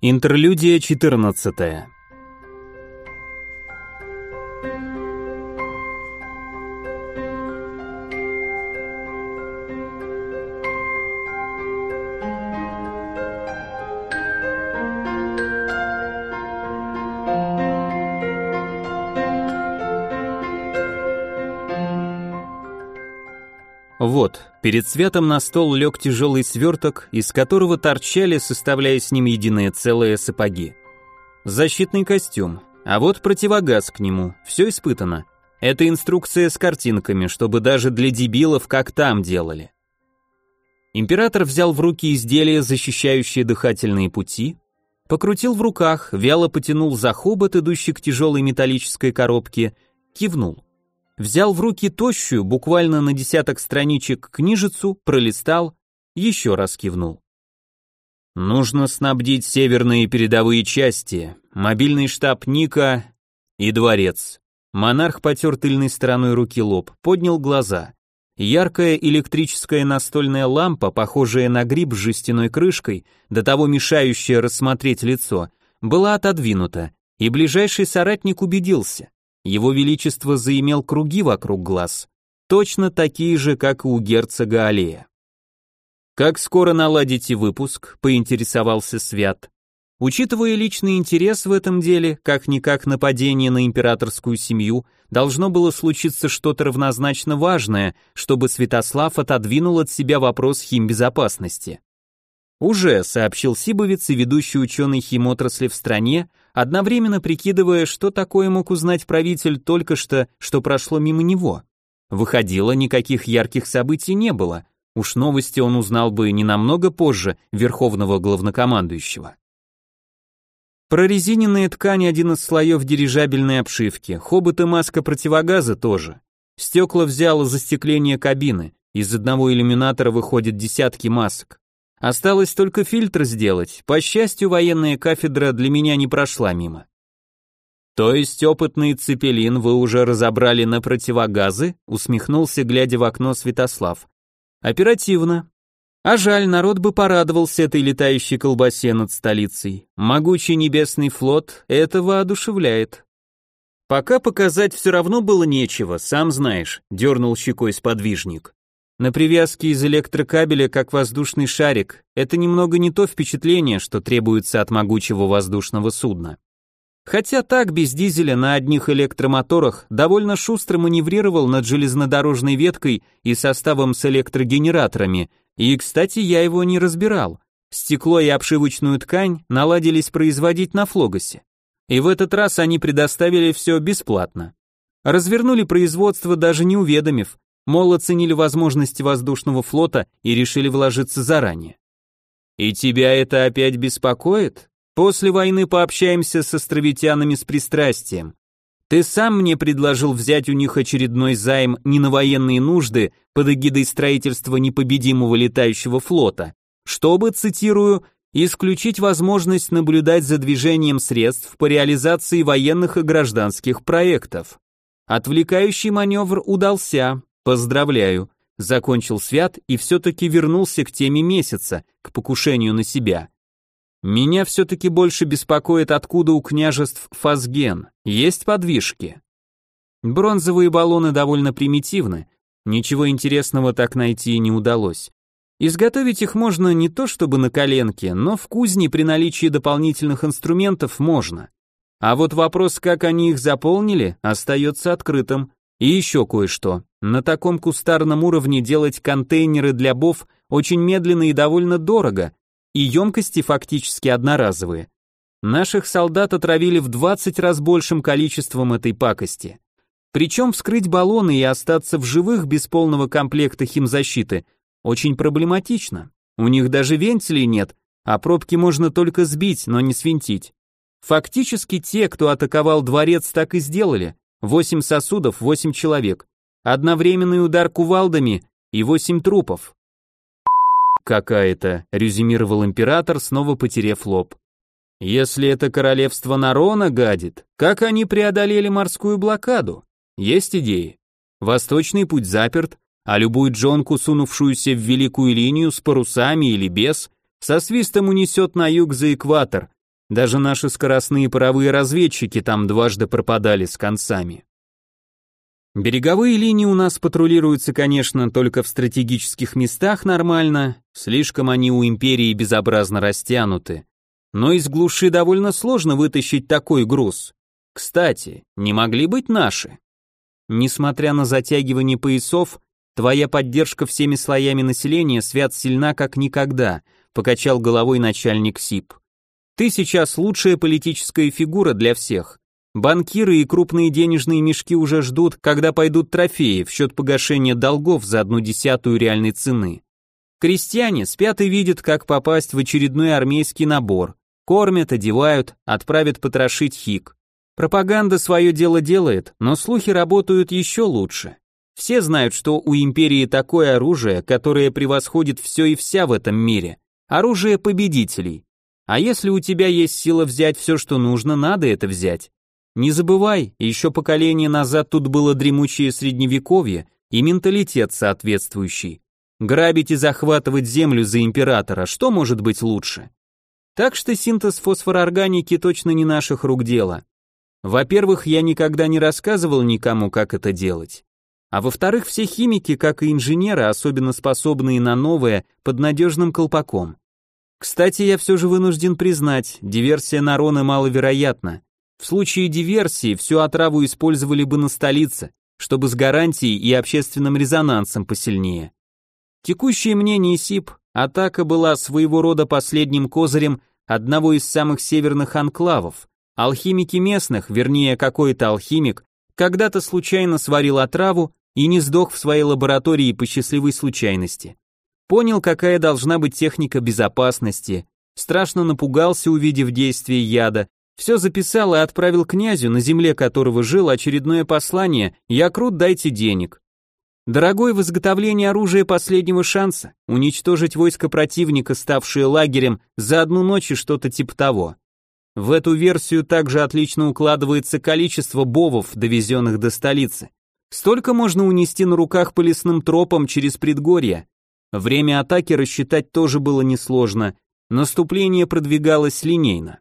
Интерлюдия 14. Перед Светом на стол лег тяжелый сверток, из которого торчали, составляя с ним единое целое, сапоги. Защитный костюм, а вот противогаз к нему, все испытано. Это инструкция с картинками, чтобы даже для дебилов как там делали. Император взял в руки изделие, защищающее дыхательные пути, покрутил в руках, вяло потянул за хобот, идущий к тяжелой металлической коробке, кивнул взял в руки тощую, буквально на десяток страничек, книжицу, пролистал, еще раз кивнул. Нужно снабдить северные передовые части, мобильный штаб Ника и дворец. Монарх потер тыльной стороной руки лоб, поднял глаза. Яркая электрическая настольная лампа, похожая на гриб с жестяной крышкой, до того мешающая рассмотреть лицо, была отодвинута, и ближайший соратник убедился. Его Величество заимел круги вокруг глаз, точно такие же, как и у герцога Аллея. «Как скоро наладите выпуск?» — поинтересовался Свят. Учитывая личный интерес в этом деле, как-никак нападение на императорскую семью, должно было случиться что-то равнозначно важное, чтобы Святослав отодвинул от себя вопрос химбезопасности. «Уже», — сообщил Сибовец и ведущий ученый химотрасли в стране, одновременно прикидывая, что такое мог узнать правитель только что, что прошло мимо него. Выходило, никаких ярких событий не было, уж новости он узнал бы не намного позже верховного главнокомандующего. Прорезиненная ткань один из слоев дирижабельной обшивки, хобот и маска противогаза тоже. Стекла взяло застекление кабины, из одного иллюминатора выходят десятки масок. Осталось только фильтр сделать. По счастью, военная кафедра для меня не прошла мимо. То есть опытный цепелин вы уже разобрали на противогазы? Усмехнулся, глядя в окно Святослав. Оперативно. А жаль, народ бы порадовался этой летающей колбасе над столицей. Могучий небесный флот это воодушевляет. Пока показать все равно было нечего, сам знаешь, дернул щекой сподвижник. На привязке из электрокабеля как воздушный шарик. Это немного не то впечатление, что требуется от могучего воздушного судна. Хотя так, без дизеля на одних электромоторах довольно шустро маневрировал над железнодорожной веткой и составом с электрогенераторами, и, кстати, я его не разбирал. Стекло и обшивочную ткань наладились производить на Флогосе. И в этот раз они предоставили все бесплатно. Развернули производство даже не уведомив, мол, оценили возможности воздушного флота и решили вложиться заранее. И тебя это опять беспокоит? После войны пообщаемся с островитянами с пристрастием. Ты сам мне предложил взять у них очередной займ не на военные нужды под эгидой строительства непобедимого летающего флота, чтобы, цитирую, исключить возможность наблюдать за движением средств по реализации военных и гражданских проектов. Отвлекающий маневр удался, Поздравляю, закончил Свят и все-таки вернулся к теме месяца, к покушению на себя. Меня все-таки больше беспокоит, откуда у княжеств фазген, есть подвижки. Бронзовые баллоны довольно примитивны, ничего интересного так найти не удалось. Изготовить их можно не то чтобы на коленке, но в кузне при наличии дополнительных инструментов можно. А вот вопрос, как они их заполнили, остается открытым. И еще кое-что. На таком кустарном уровне делать контейнеры для бов очень медленно и довольно дорого, и емкости фактически одноразовые. Наших солдат отравили в 20 раз большим количеством этой пакости. Причем вскрыть баллоны и остаться в живых без полного комплекта химзащиты очень проблематично. У них даже вентилей нет, а пробки можно только сбить, но не свинтить. Фактически те, кто атаковал дворец, так и сделали. Восемь сосудов, восемь человек. Одновременный удар кувалдами и восемь трупов. Какая-то, резюмировал император, снова потеряв лоб. Если это королевство Нарона гадит, как они преодолели морскую блокаду? Есть идеи? Восточный путь заперт, а любую джонку, сунувшуюся в великую линию с парусами или без, со свистом унесет на юг за экватор, Даже наши скоростные паровые разведчики там дважды пропадали с концами. Береговые линии у нас патрулируются, конечно, только в стратегических местах нормально, слишком они у империи безобразно растянуты. Но из глуши довольно сложно вытащить такой груз. Кстати, не могли быть наши. Несмотря на затягивание поясов, твоя поддержка всеми слоями населения свят сильна как никогда, покачал головой начальник СИП. Ты сейчас лучшая политическая фигура для всех. Банкиры и крупные денежные мешки уже ждут, когда пойдут трофеи в счет погашения долгов за одну десятую реальной цены. Крестьяне спят и видят, как попасть в очередной армейский набор. Кормят, одевают, отправят потрошить хик. Пропаганда свое дело делает, но слухи работают еще лучше. Все знают, что у империи такое оружие, которое превосходит все и вся в этом мире. Оружие победителей. А если у тебя есть сила взять все, что нужно, надо это взять. Не забывай, еще поколение назад тут было дремучее средневековье и менталитет соответствующий. Грабить и захватывать землю за императора, что может быть лучше? Так что синтез фосфорорганики точно не наших рук дело. Во-первых, я никогда не рассказывал никому, как это делать. А во-вторых, все химики, как и инженеры, особенно способные на новое, под надежным колпаком. Кстати, я все же вынужден признать, диверсия Нарона маловероятна. В случае диверсии всю отраву использовали бы на столице, чтобы с гарантией и общественным резонансом посильнее. Текущее мнение СИП, атака была своего рода последним козырем одного из самых северных анклавов. Алхимики местных, вернее какой-то алхимик, когда-то случайно сварил отраву и не сдох в своей лаборатории по счастливой случайности. Понял, какая должна быть техника безопасности, страшно напугался, увидев действие яда, все записал и отправил князю, на земле которого жил, очередное послание «Я крут, дайте денег». Дорогой в изготовлении оружия последнего шанса, уничтожить войско противника, ставшее лагерем, за одну ночь и что-то типа того. В эту версию также отлично укладывается количество бовов, довезенных до столицы. Столько можно унести на руках по лесным тропам через предгорье. Время атаки рассчитать тоже было несложно, наступление продвигалось линейно.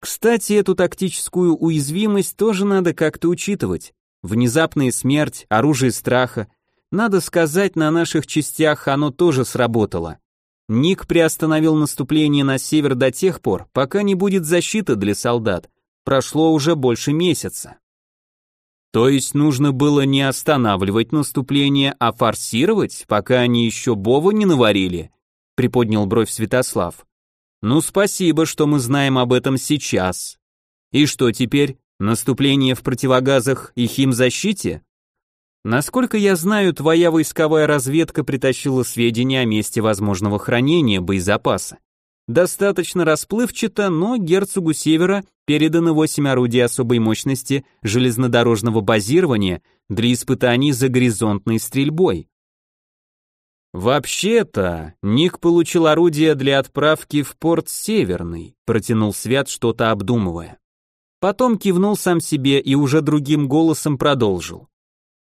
Кстати, эту тактическую уязвимость тоже надо как-то учитывать. Внезапная смерть, оружие страха. Надо сказать, на наших частях оно тоже сработало. Ник приостановил наступление на север до тех пор, пока не будет защиты для солдат. Прошло уже больше месяца. То есть нужно было не останавливать наступление, а форсировать, пока они еще Бова не наварили? Приподнял бровь Святослав. Ну спасибо, что мы знаем об этом сейчас. И что теперь? Наступление в противогазах и химзащите? Насколько я знаю, твоя войсковая разведка притащила сведения о месте возможного хранения боезапаса. Достаточно расплывчато, но герцогу Севера передано 8 орудий особой мощности железнодорожного базирования для испытаний за горизонтной стрельбой. «Вообще-то, Ник получил орудие для отправки в порт Северный», протянул Свят, что-то обдумывая. Потом кивнул сам себе и уже другим голосом продолжил.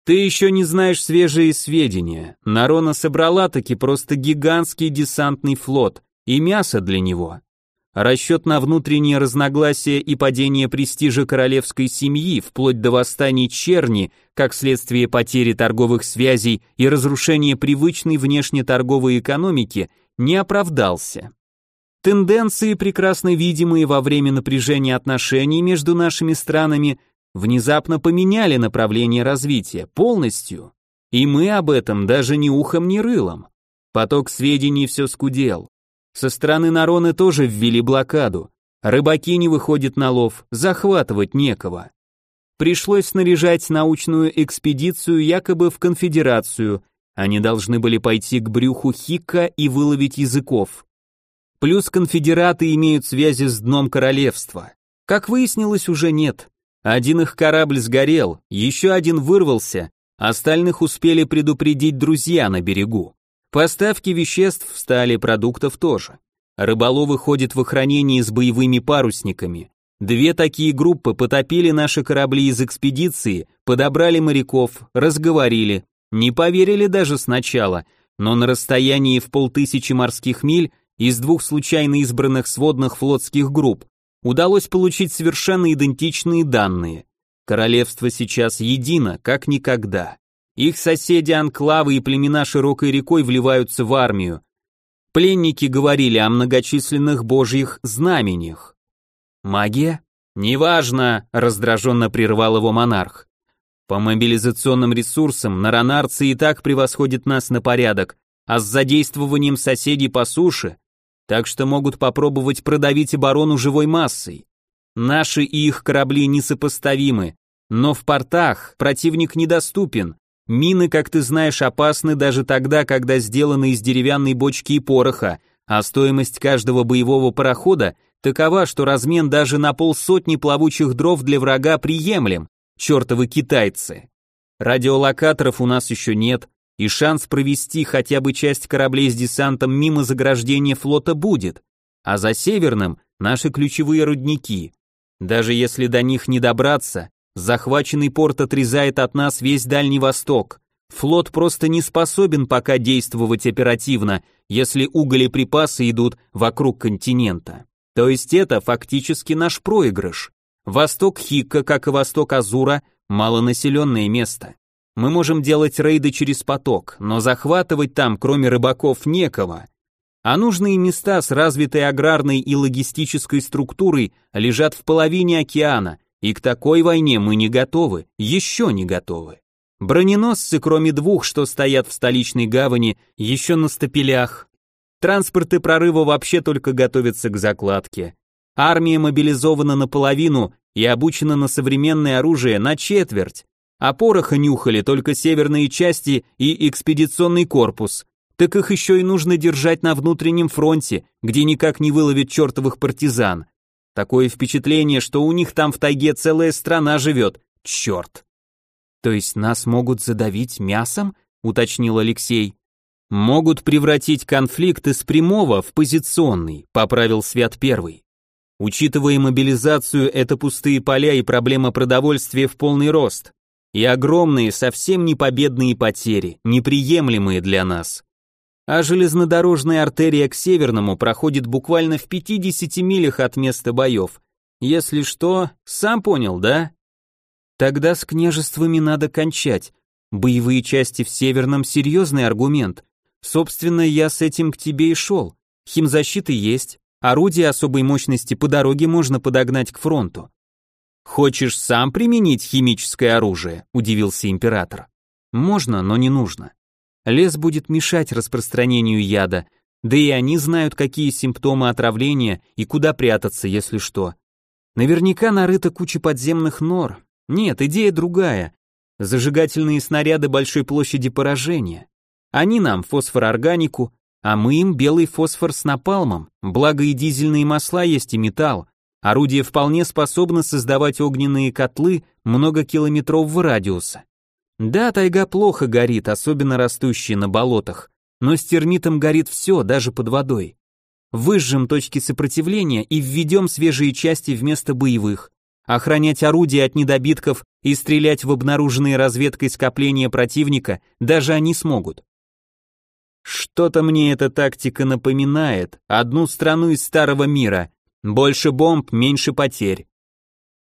«Ты еще не знаешь свежие сведения. Нарона собрала таки просто гигантский десантный флот и мясо для него. Расчет на внутренние разногласия и падение престижа королевской семьи, вплоть до восстаний черни, как следствие потери торговых связей и разрушения привычной внешнеторговой экономики, не оправдался. Тенденции, прекрасно видимые во время напряжения отношений между нашими странами, внезапно поменяли направление развития полностью. И мы об этом даже ни ухом, ни рылом. Поток сведений все скудел. Со стороны Нароны тоже ввели блокаду. Рыбаки не выходят на лов, захватывать некого. Пришлось снаряжать научную экспедицию якобы в конфедерацию. Они должны были пойти к брюху Хикка и выловить языков. Плюс конфедераты имеют связи с дном королевства. Как выяснилось, уже нет. Один их корабль сгорел, еще один вырвался, остальных успели предупредить друзья на берегу. Поставки веществ стали продуктов тоже. Рыболовы ходят в охранении с боевыми парусниками. Две такие группы потопили наши корабли из экспедиции, подобрали моряков, разговорили. Не поверили даже сначала, но на расстоянии в полтысячи морских миль из двух случайно избранных сводных флотских групп удалось получить совершенно идентичные данные. Королевство сейчас едино, как никогда. Их соседи анклавы и племена широкой рекой вливаются в армию. Пленники говорили о многочисленных божьих знамениях. Магия? Неважно, раздраженно прервал его монарх. По мобилизационным ресурсам наронарцы и так превосходят нас на порядок, а с задействованием соседей по суше, так что могут попробовать продавить оборону живой массой. Наши и их корабли несопоставимы, но в портах противник недоступен, Мины, как ты знаешь, опасны даже тогда, когда сделаны из деревянной бочки и пороха, а стоимость каждого боевого парохода такова, что размен даже на полсотни плавучих дров для врага приемлем. Чертовы китайцы. Радиолокаторов у нас еще нет, и шанс провести хотя бы часть кораблей с десантом мимо заграждения флота будет. А за северным наши ключевые рудники. Даже если до них не добраться, Захваченный порт отрезает от нас весь Дальний Восток. Флот просто не способен пока действовать оперативно, если уголь и припасы идут вокруг континента. То есть это фактически наш проигрыш. Восток Хикка, как и восток Азура, малонаселенное место. Мы можем делать рейды через поток, но захватывать там, кроме рыбаков, некого. А нужные места с развитой аграрной и логистической структурой лежат в половине океана, и к такой войне мы не готовы, еще не готовы. Броненосцы, кроме двух, что стоят в столичной гавани, еще на стапелях. Транспорты прорыва вообще только готовятся к закладке. Армия мобилизована наполовину и обучена на современное оружие на четверть. А пороха нюхали только северные части и экспедиционный корпус. Так их еще и нужно держать на внутреннем фронте, где никак не выловят чертовых партизан. Такое впечатление, что у них там в тайге целая страна живет. Черт. То есть нас могут задавить мясом? Уточнил Алексей. Могут превратить конфликт из прямого в позиционный, поправил Свят Первый. Учитывая мобилизацию, это пустые поля и проблема продовольствия в полный рост. И огромные, совсем не победные потери, неприемлемые для нас а железнодорожная артерия к Северному проходит буквально в 50 милях от места боев. Если что, сам понял, да? Тогда с княжествами надо кончать. Боевые части в Северном серьезный аргумент. Собственно, я с этим к тебе и шел. Химзащиты есть, орудия особой мощности по дороге можно подогнать к фронту. Хочешь сам применить химическое оружие? удивился император. Можно, но не нужно. Лес будет мешать распространению яда, да и они знают, какие симптомы отравления и куда прятаться, если что. Наверняка нарыта куча подземных нор. Нет, идея другая. Зажигательные снаряды большой площади поражения. Они нам фосфор-органику, а мы им белый фосфор с напалмом, благо и дизельные масла есть и металл. Орудие вполне способно создавать огненные котлы многокилометрового радиуса. Да, тайга плохо горит, особенно растущие на болотах, но с термитом горит все, даже под водой. Выжжем точки сопротивления и введем свежие части вместо боевых. Охранять орудия от недобитков и стрелять в обнаруженные разведкой скопления противника даже они смогут. Что-то мне эта тактика напоминает, одну страну из старого мира. Больше бомб, меньше потерь.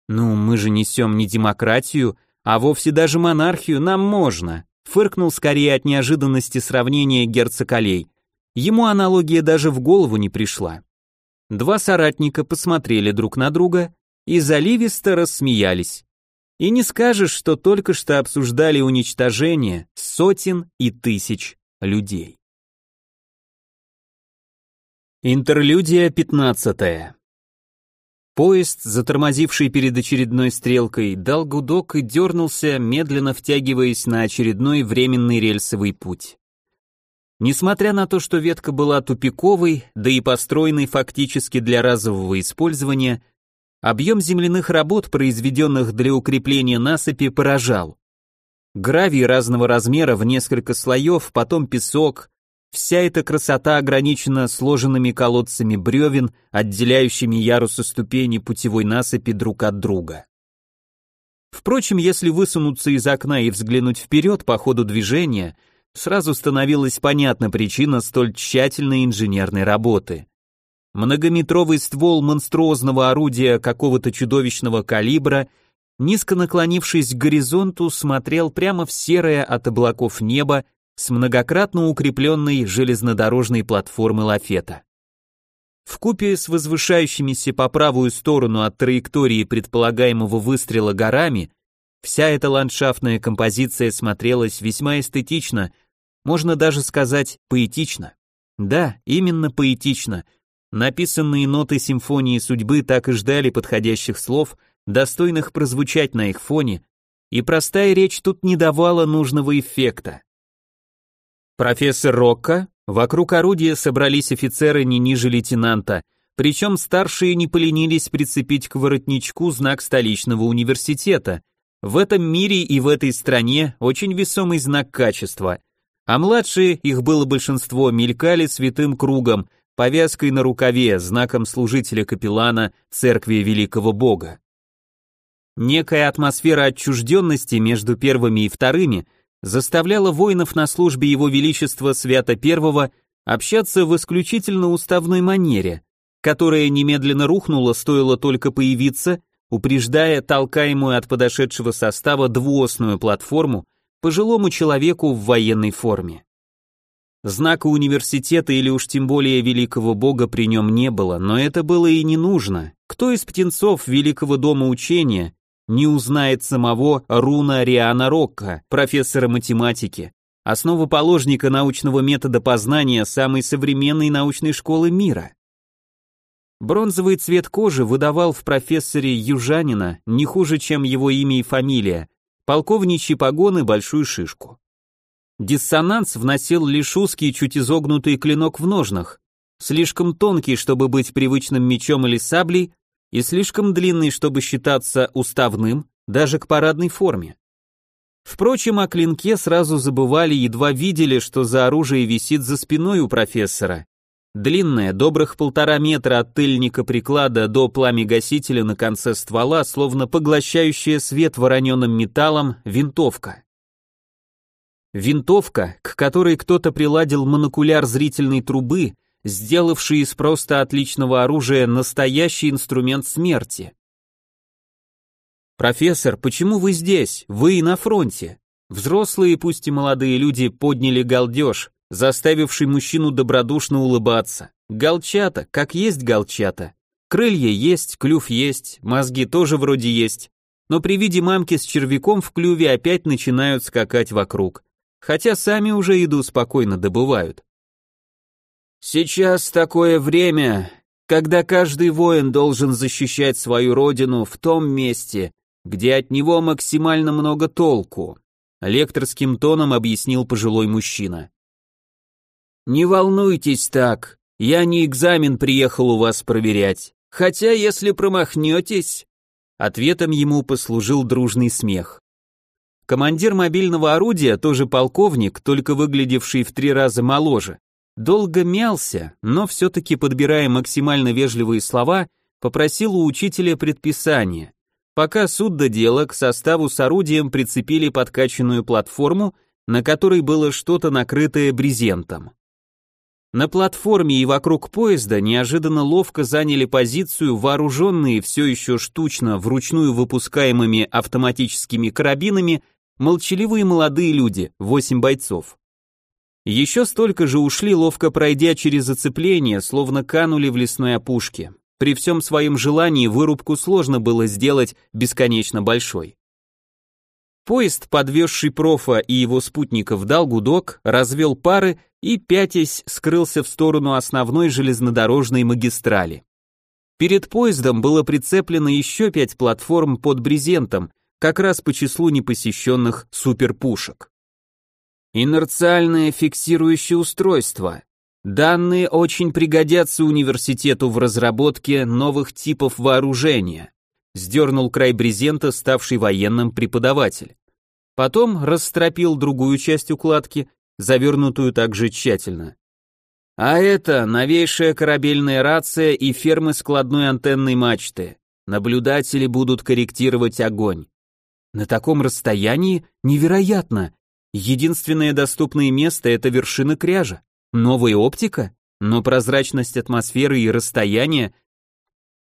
Ну, мы же несем не демократию, а вовсе даже монархию нам можно, фыркнул скорее от неожиданности сравнения герцог Алей. Ему аналогия даже в голову не пришла. Два соратника посмотрели друг на друга и заливисто рассмеялись. И не скажешь, что только что обсуждали уничтожение сотен и тысяч людей. Интерлюдия пятнадцатая. Поезд, затормозивший перед очередной стрелкой, дал гудок и дернулся, медленно втягиваясь на очередной временный рельсовый путь. Несмотря на то, что ветка была тупиковой, да и построенной фактически для разового использования, объем земляных работ, произведенных для укрепления насыпи, поражал. Гравий разного размера в несколько слоев, потом песок, Вся эта красота ограничена сложенными колодцами бревен, отделяющими ярусы ступени путевой насыпи друг от друга. Впрочем, если высунуться из окна и взглянуть вперед по ходу движения, сразу становилась понятна причина столь тщательной инженерной работы. Многометровый ствол монструозного орудия какого-то чудовищного калибра, низко наклонившись к горизонту, смотрел прямо в серое от облаков небо с многократно укрепленной железнодорожной платформы лафета. В купе с возвышающимися по правую сторону от траектории предполагаемого выстрела горами, вся эта ландшафтная композиция смотрелась весьма эстетично, можно даже сказать поэтично. Да, именно поэтично. Написанные ноты симфонии судьбы так и ждали подходящих слов, достойных прозвучать на их фоне, и простая речь тут не давала нужного эффекта. Профессор Рокко, вокруг орудия собрались офицеры не ниже лейтенанта, причем старшие не поленились прицепить к воротничку знак столичного университета. В этом мире и в этой стране очень весомый знак качества. А младшие, их было большинство, мелькали святым кругом, повязкой на рукаве, знаком служителя капеллана церкви великого бога. Некая атмосфера отчужденности между первыми и вторыми – заставляла воинов на службе его величества Свято Первого общаться в исключительно уставной манере, которая немедленно рухнула, стоило только появиться, упреждая толкаемую от подошедшего состава двуосную платформу пожилому человеку в военной форме. Знака университета или уж тем более великого бога при нем не было, но это было и не нужно. Кто из птенцов великого дома учения не узнает самого Руна Риана Рокка, профессора математики, основоположника научного метода познания самой современной научной школы мира. Бронзовый цвет кожи выдавал в профессоре южанина не хуже, чем его имя и фамилия, полковничьи погоны большую шишку. Диссонанс вносил лишь узкий, чуть изогнутый клинок в ножнах, слишком тонкий, чтобы быть привычным мечом или саблей, и слишком длинный, чтобы считаться уставным, даже к парадной форме. Впрочем, о клинке сразу забывали, едва видели, что за оружие висит за спиной у профессора. Длинная, добрых полтора метра от тыльника приклада до пламя-гасителя на конце ствола, словно поглощающая свет вороненым металлом, винтовка. Винтовка, к которой кто-то приладил монокуляр зрительной трубы, сделавший из просто отличного оружия настоящий инструмент смерти. «Профессор, почему вы здесь? Вы на фронте?» Взрослые, пусть и молодые люди, подняли галдеж, заставивший мужчину добродушно улыбаться. Галчата, как есть галчата. Крылья есть, клюв есть, мозги тоже вроде есть. Но при виде мамки с червяком в клюве опять начинают скакать вокруг. Хотя сами уже еду спокойно добывают. Сейчас такое время, когда каждый воин должен защищать свою родину в том месте, где от него максимально много толку, лекторским тоном объяснил пожилой мужчина. Не волнуйтесь так, я не экзамен приехал у вас проверять, хотя если промахнетесь... Ответом ему послужил дружный смех. Командир мобильного орудия, тоже полковник, только выглядевший в три раза моложе, Долго мялся, но все-таки, подбирая максимально вежливые слова, попросил у учителя предписания. Пока суд до дела, к составу с орудием прицепили подкачанную платформу, на которой было что-то накрытое брезентом. На платформе и вокруг поезда неожиданно ловко заняли позицию вооруженные все еще штучно вручную выпускаемыми автоматическими карабинами молчаливые молодые люди, восемь бойцов. Еще столько же ушли, ловко пройдя через зацепление, словно канули в лесной опушке. При всем своем желании вырубку сложно было сделать бесконечно большой. Поезд, подвезший профа и его спутников, дал гудок, развел пары и, пятясь, скрылся в сторону основной железнодорожной магистрали. Перед поездом было прицеплено еще пять платформ под брезентом, как раз по числу непосещенных суперпушек. Инерциальное фиксирующее устройство. Данные очень пригодятся университету в разработке новых типов вооружения. Сдернул край брезента, ставший военным преподаватель. Потом расстропил другую часть укладки, завернутую также тщательно. А это новейшая корабельная рация и фермы складной антенной мачты. Наблюдатели будут корректировать огонь. На таком расстоянии невероятно, Единственное доступное место — это вершина кряжа. Новая оптика? но прозрачность атмосферы и расстояние...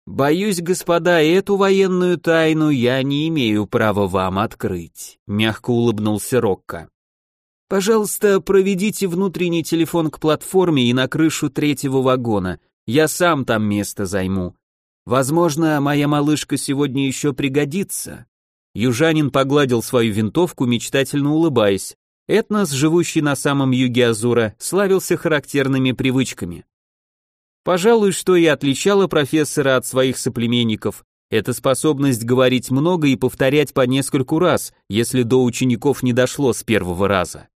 Боюсь, господа, эту военную тайну я не имею права вам открыть, мягко улыбнулся Рокко. Пожалуйста, проведите внутренний телефон к платформе и на крышу третьего вагона. Я сам там место займу. Возможно, моя малышка сегодня еще пригодится. Южанин погладил свою винтовку, мечтательно улыбаясь. Этнос, живущий на самом юге Азура, славился характерными привычками. Пожалуй, что и отличало профессора от своих соплеменников, это способность говорить много и повторять по нескольку раз, если до учеников не дошло с первого раза.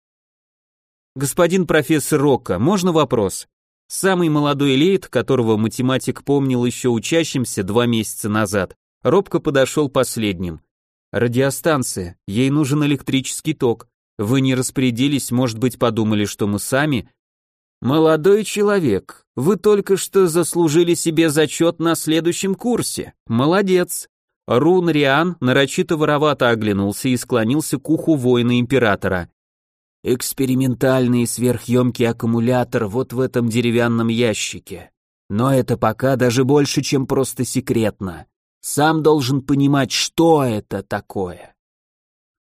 Господин профессор Рокко, можно вопрос? Самый молодой лейт, которого математик помнил еще учащимся два месяца назад, робко подошел последним. Радиостанция, ей нужен электрический ток. Вы не распорядились, может быть, подумали, что мы сами? Молодой человек, вы только что заслужили себе зачет на следующем курсе. Молодец. Рун Риан нарочито воровато оглянулся и склонился к уху воина императора. Экспериментальный сверхъемкий аккумулятор вот в этом деревянном ящике. Но это пока даже больше, чем просто секретно. Сам должен понимать, что это такое.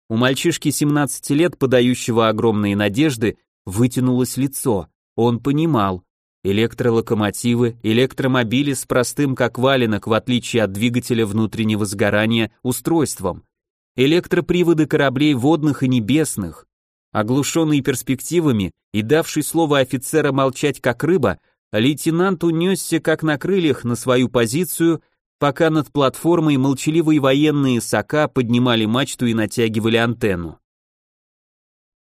У мальчишки 17 лет, подающего огромные надежды, вытянулось лицо. Он понимал. Электролокомотивы, электромобили с простым как валенок, в отличие от двигателя внутреннего сгорания, устройством. Электроприводы кораблей водных и небесных. Оглушенный перспективами и давший слово офицера молчать как рыба, лейтенант унесся как на крыльях на свою позицию пока над платформой молчаливые военные сока поднимали мачту и натягивали антенну.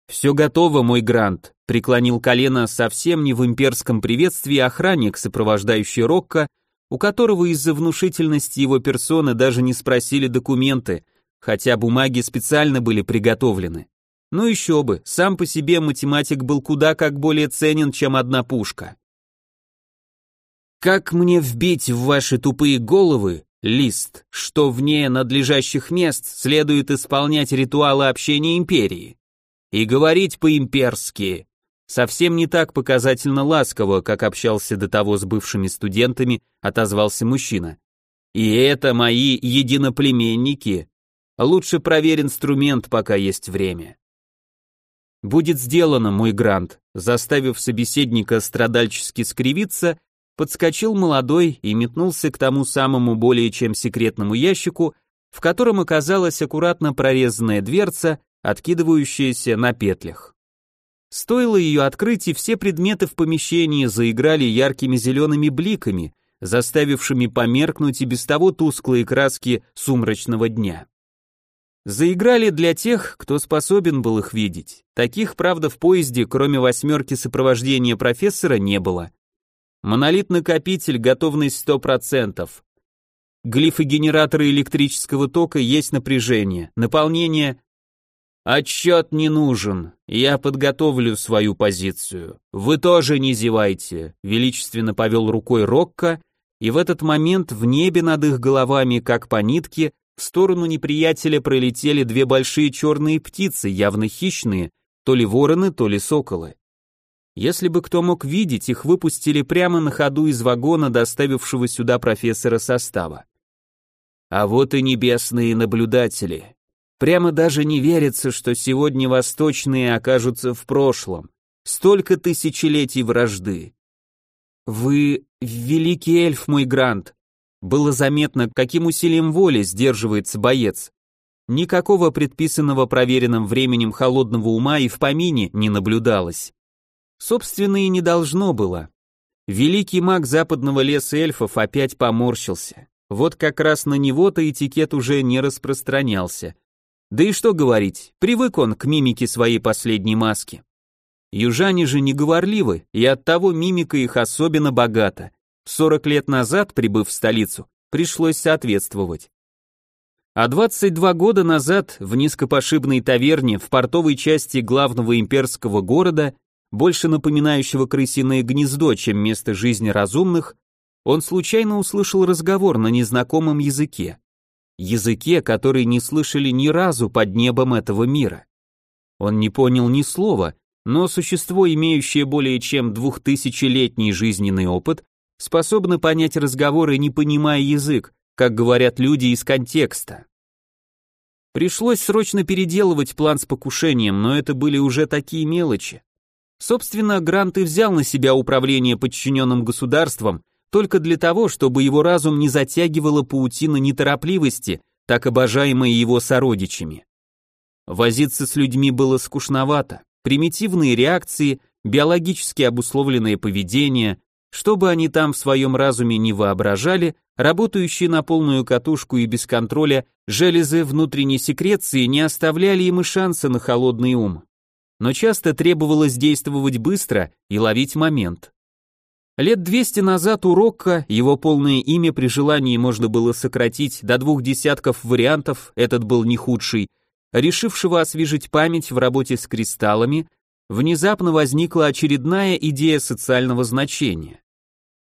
«Все готово, мой Грант», — преклонил колено совсем не в имперском приветствии охранник, сопровождающий Рокко, у которого из-за внушительности его персоны даже не спросили документы, хотя бумаги специально были приготовлены. Ну еще бы, сам по себе математик был куда как более ценен, чем одна пушка. Как мне вбить в ваши тупые головы, лист, что вне надлежащих мест следует исполнять ритуалы общения империи? И говорить по-имперски. Совсем не так показательно ласково, как общался до того с бывшими студентами, отозвался мужчина. И это мои единоплеменники. Лучше проверь инструмент, пока есть время. Будет сделано, мой грант, заставив собеседника страдальчески скривиться, подскочил молодой и метнулся к тому самому более чем секретному ящику, в котором оказалась аккуратно прорезанная дверца, откидывающаяся на петлях. Стоило ее открыть, и все предметы в помещении заиграли яркими зелеными бликами, заставившими померкнуть и без того тусклые краски сумрачного дня. Заиграли для тех, кто способен был их видеть. Таких, правда, в поезде, кроме восьмерки сопровождения профессора, не было. Монолит-накопитель, готовность 100%. Глифы генератора электрического тока есть напряжение, наполнение... Отчет не нужен, я подготовлю свою позицию. Вы тоже не зевайте, величественно повел рукой Рокко, и в этот момент в небе над их головами, как по нитке, в сторону неприятеля пролетели две большие черные птицы, явно хищные, то ли вороны, то ли соколы. Если бы кто мог видеть, их выпустили прямо на ходу из вагона, доставившего сюда профессора состава. А вот и небесные наблюдатели. Прямо даже не верится, что сегодня восточные окажутся в прошлом. Столько тысячелетий вражды. Вы великий эльф, мой Грант. Было заметно, каким усилием воли сдерживается боец. Никакого предписанного проверенным временем холодного ума и в помине не наблюдалось. Собственно, и не должно было. Великий маг западного леса эльфов опять поморщился. Вот как раз на него-то этикет уже не распространялся. Да и что говорить, привык он к мимике своей последней маски. Южане же не говорливы, и оттого мимика их особенно богата. 40 лет назад, прибыв в столицу, пришлось соответствовать. А 22 года назад в низкопошибной таверне в портовой части главного имперского города больше напоминающего крысиное гнездо, чем место жизни разумных, он случайно услышал разговор на незнакомом языке. Языке, который не слышали ни разу под небом этого мира. Он не понял ни слова, но существо, имеющее более чем двухтысячелетний жизненный опыт, способно понять разговоры, не понимая язык, как говорят люди из контекста. Пришлось срочно переделывать план с покушением, но это были уже такие мелочи. Собственно, Грант и взял на себя управление подчиненным государством только для того, чтобы его разум не затягивала паутина неторопливости, так обожаемой его сородичами. Возиться с людьми было скучновато, примитивные реакции, биологически обусловленное поведение, что бы они там в своем разуме не воображали, работающие на полную катушку и без контроля железы внутренней секреции не оставляли им и шанса на холодный ум. Но часто требовалось действовать быстро и ловить момент. Лет 200 назад у Рокко его полное имя при желании можно было сократить до двух десятков вариантов, этот был не худший, решившего освежить память в работе с кристаллами, внезапно возникла очередная идея социального значения.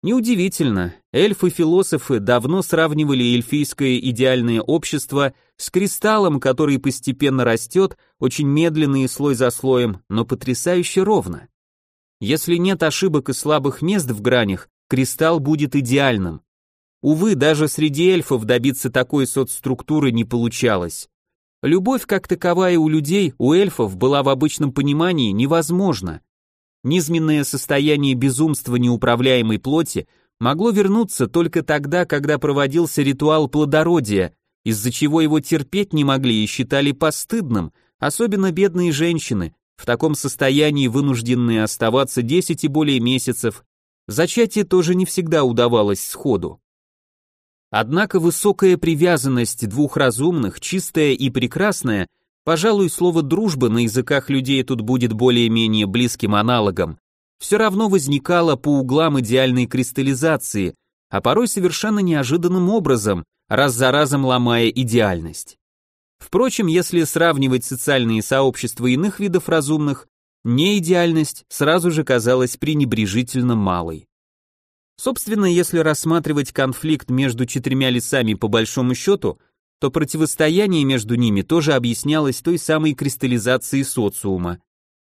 Неудивительно, эльфы-философы давно сравнивали эльфийское идеальное общество с кристаллом, который постепенно растет, очень медленно и слой за слоем, но потрясающе ровно. Если нет ошибок и слабых мест в гранях, кристалл будет идеальным. Увы, даже среди эльфов добиться такой соцструктуры не получалось. Любовь как таковая у людей, у эльфов, была в обычном понимании невозможна. Низменное состояние безумства неуправляемой плоти могло вернуться только тогда, когда проводился ритуал плодородия, из-за чего его терпеть не могли и считали постыдным, особенно бедные женщины, в таком состоянии вынужденные оставаться 10 и более месяцев, зачатие тоже не всегда удавалось сходу. Однако высокая привязанность двух разумных, чистая и прекрасная, пожалуй, слово «дружба» на языках людей тут будет более-менее близким аналогом, все равно возникала по углам идеальной кристаллизации, а порой совершенно неожиданным образом, раз за разом ломая идеальность. Впрочем, если сравнивать социальные сообщества иных видов разумных, неидеальность сразу же казалась пренебрежительно малой. Собственно, если рассматривать конфликт между четырьмя лесами по большому счету, то противостояние между ними тоже объяснялось той самой кристаллизацией социума.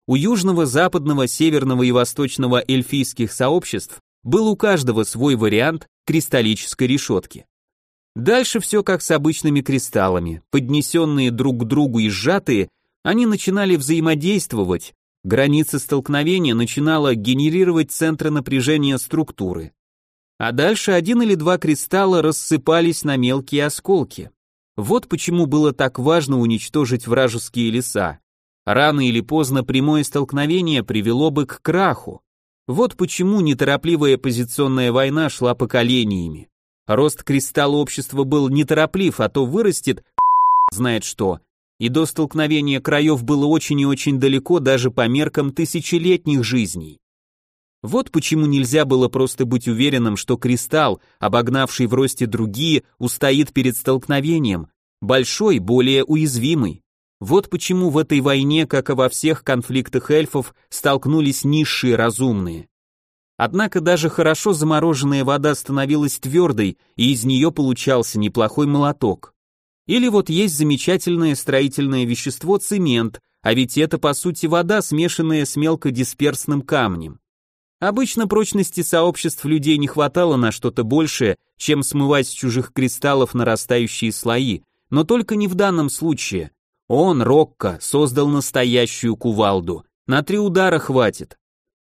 У южного, западного, северного и восточного эльфийских сообществ был у каждого свой вариант кристаллической решетки. Дальше все как с обычными кристаллами, поднесенные друг к другу и сжатые, они начинали взаимодействовать, граница столкновения начинала генерировать центры напряжения структуры. А дальше один или два кристалла рассыпались на мелкие осколки. Вот почему было так важно уничтожить вражеские леса. Рано или поздно прямое столкновение привело бы к краху. Вот почему неторопливая позиционная война шла поколениями. Рост кристалла общества был нетороплив, а то вырастет знает что. И до столкновения краев было очень и очень далеко даже по меркам тысячелетних жизней. Вот почему нельзя было просто быть уверенным, что кристалл, обогнавший в росте другие, устоит перед столкновением, большой, более уязвимый. Вот почему в этой войне, как и во всех конфликтах эльфов, столкнулись низшие разумные. Однако даже хорошо замороженная вода становилась твердой, и из нее получался неплохой молоток. Или вот есть замечательное строительное вещество цемент, а ведь это по сути вода, смешанная с мелкодисперсным камнем. Обычно прочности сообществ людей не хватало на что-то большее, чем смывать с чужих кристаллов нарастающие слои, но только не в данном случае. Он, Рокко, создал настоящую кувалду. На три удара хватит.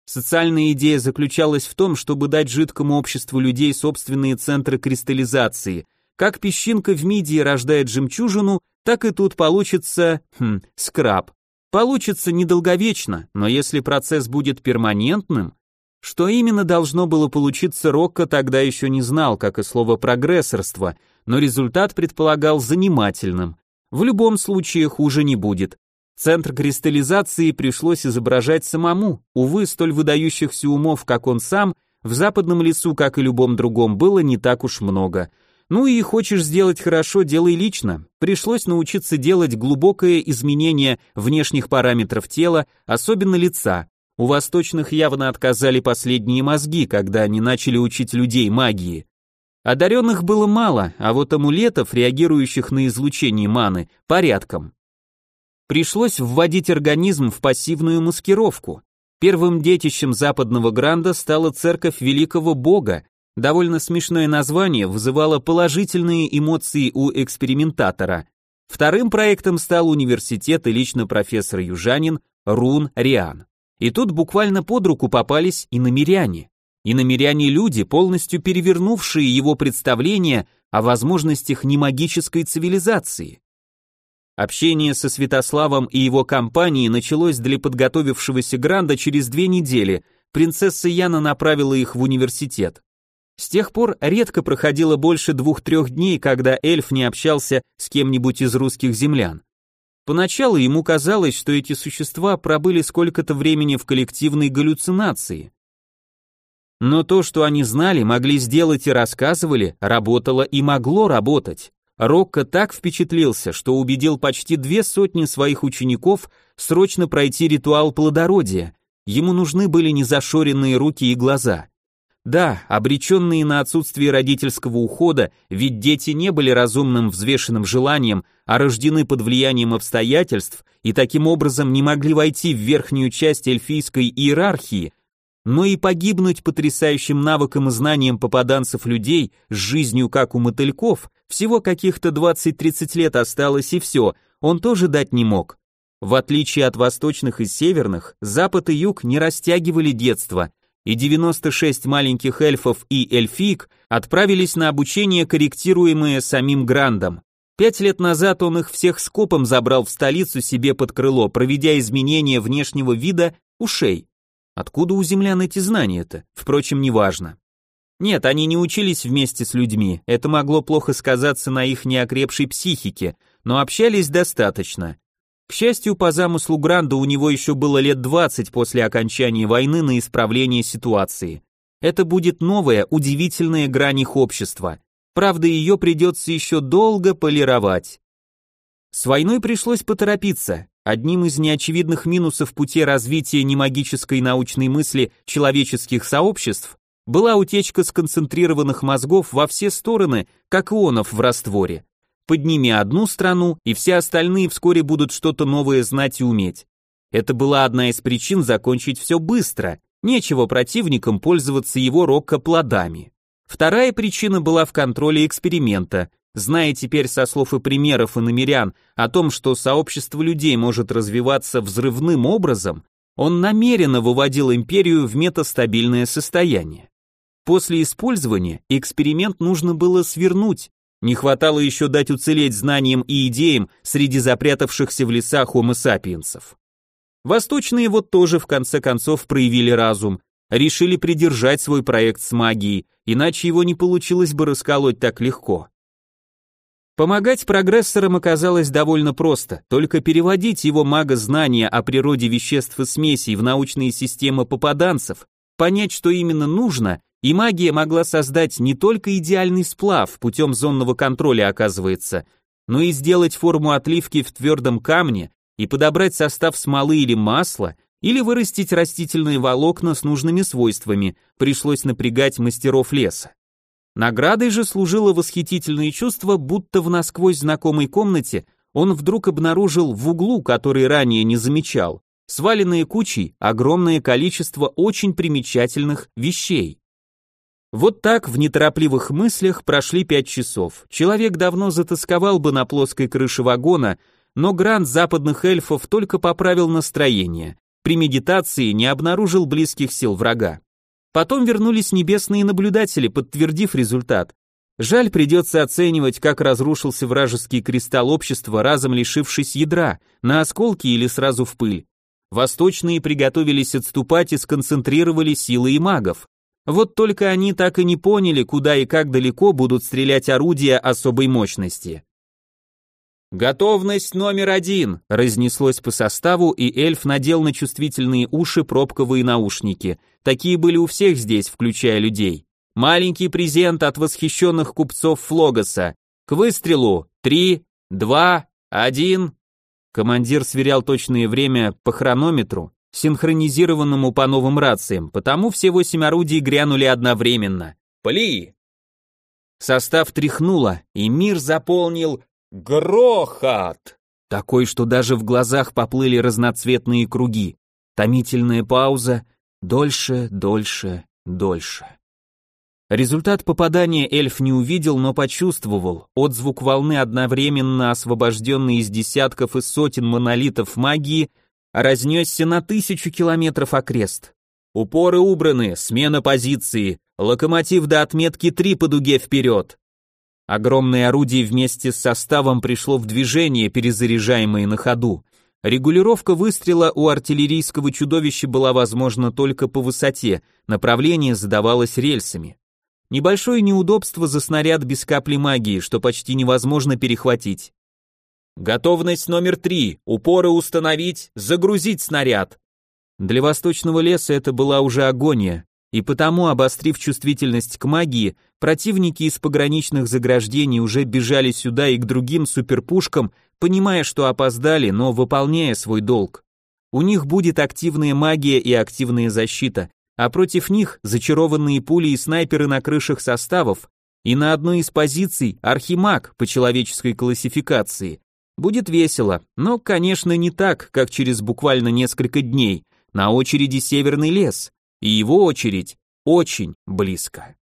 Социальная идея заключалась в том, чтобы дать жидкому обществу людей собственные центры кристаллизации. Как песчинка в мидии рождает жемчужину, так и тут получится, хм, скраб. Получится недолговечно, но если процесс будет перманентным, что именно должно было получиться Рокко тогда еще не знал, как и слово прогрессорство, но результат предполагал занимательным. В любом случае хуже не будет. Центр кристаллизации пришлось изображать самому, увы, столь выдающихся умов, как он сам, в западном лесу, как и любом другом, было не так уж много. Ну и хочешь сделать хорошо, делай лично. Пришлось научиться делать глубокое изменение внешних параметров тела, особенно лица. У восточных явно отказали последние мозги, когда они начали учить людей магии. Одаренных было мало, а вот амулетов, реагирующих на излучение маны, порядком. Пришлось вводить организм в пассивную маскировку. Первым детищем западного гранда стала церковь великого бога, довольно смешное название вызывало положительные эмоции у экспериментатора. Вторым проектом стал университет и лично профессор южанин Рун Риан. И тут буквально под руку попались и намеряне. И намеряне люди, полностью перевернувшие его представление о возможностях немагической цивилизации. Общение со Святославом и его компанией началось для подготовившегося Гранда через две недели. Принцесса Яна направила их в университет. С тех пор редко проходило больше двух-трех дней, когда эльф не общался с кем-нибудь из русских землян. Поначалу ему казалось, что эти существа пробыли сколько-то времени в коллективной галлюцинации. Но то, что они знали, могли сделать и рассказывали, работало и могло работать. Рокко так впечатлился, что убедил почти две сотни своих учеников срочно пройти ритуал плодородия. Ему нужны были незашоренные руки и глаза. Да, обреченные на отсутствие родительского ухода, ведь дети не были разумным взвешенным желанием, а рождены под влиянием обстоятельств и таким образом не могли войти в верхнюю часть эльфийской иерархии, но и погибнуть потрясающим навыком и знанием попаданцев людей с жизнью как у мотыльков, всего каких-то 20-30 лет осталось и все, он тоже дать не мог. В отличие от восточных и северных, запад и юг не растягивали детство, и 96 маленьких эльфов и эльфик отправились на обучение, корректируемое самим Грандом. Пять лет назад он их всех скопом забрал в столицу себе под крыло, проведя изменения внешнего вида ушей. Откуда у землян эти знания-то? Впрочем, неважно. Нет, они не учились вместе с людьми, это могло плохо сказаться на их неокрепшей психике, но общались достаточно. К счастью, по замыслу Гранда у него еще было лет 20 после окончания войны на исправление ситуации. Это будет новая, удивительная грань их общества. Правда, ее придется еще долго полировать. С войной пришлось поторопиться. Одним из неочевидных минусов пути развития немагической научной мысли человеческих сообществ была утечка сконцентрированных мозгов во все стороны, как ионов в растворе. Подними одну страну, и все остальные вскоре будут что-то новое знать и уметь. Это была одна из причин закончить все быстро, нечего противникам пользоваться его рокоплодами. Вторая причина была в контроле эксперимента, Зная теперь со слов и примеров иномерян о том, что сообщество людей может развиваться взрывным образом, он намеренно выводил империю в метастабильное состояние. После использования эксперимент нужно было свернуть, не хватало еще дать уцелеть знаниям и идеям среди запрятавшихся в лесах homo сапиенсов. Восточные вот тоже в конце концов проявили разум, решили придержать свой проект с магией, иначе его не получилось бы расколоть так легко. Помогать прогрессорам оказалось довольно просто, только переводить его магознания о природе веществ и смесей в научные системы попаданцев, понять, что именно нужно, и магия могла создать не только идеальный сплав путем зонного контроля, оказывается, но и сделать форму отливки в твердом камне и подобрать состав смолы или масла, или вырастить растительные волокна с нужными свойствами, пришлось напрягать мастеров леса. Наградой же служило восхитительное чувство, будто в насквозь знакомой комнате он вдруг обнаружил в углу, который ранее не замечал, сваленные кучей огромное количество очень примечательных вещей. Вот так в неторопливых мыслях прошли пять часов. Человек давно затасковал бы на плоской крыше вагона, но грант западных эльфов только поправил настроение. При медитации не обнаружил близких сил врага. Потом вернулись небесные наблюдатели, подтвердив результат. Жаль, придется оценивать, как разрушился вражеский кристалл общества, разом лишившись ядра, на осколки или сразу в пыль. Восточные приготовились отступать и сконцентрировали силы и магов. Вот только они так и не поняли, куда и как далеко будут стрелять орудия особой мощности. «Готовность номер один!» разнеслось по составу, и эльф надел на чувствительные уши пробковые наушники. Такие были у всех здесь, включая людей. Маленький презент от восхищенных купцов Флогоса. К выстрелу! Три, два, один. Командир сверял точное время по хронометру, синхронизированному по новым рациям, потому все восемь орудий грянули одновременно. Пли! Состав тряхнуло, и мир заполнил Грохот! такой, что даже в глазах поплыли разноцветные круги. Томительная пауза, дольше, дольше, дольше. Результат попадания эльф не увидел, но почувствовал. Отзвук волны, одновременно освобожденный из десятков и сотен монолитов магии, разнесся на тысячу километров окрест. Упоры убраны, смена позиции, локомотив до отметки 3 по дуге вперед. Огромное орудие вместе с составом пришло в движение, перезаряжаемое на ходу. Регулировка выстрела у артиллерийского чудовища была возможна только по высоте, направление задавалось рельсами. Небольшое неудобство за снаряд без капли магии, что почти невозможно перехватить. Готовность номер три. Упоры установить, загрузить снаряд. Для восточного леса это была уже агония, и потому, обострив чувствительность к магии, противники из пограничных заграждений уже бежали сюда и к другим суперпушкам, понимая, что опоздали, но выполняя свой долг. У них будет активная магия и активная защита, а против них зачарованные пули и снайперы на крышах составов, и на одной из позиций архимаг по человеческой классификации. Будет весело, но, конечно, не так, как через буквально несколько дней. На очереди Северный лес, и его очередь очень близко.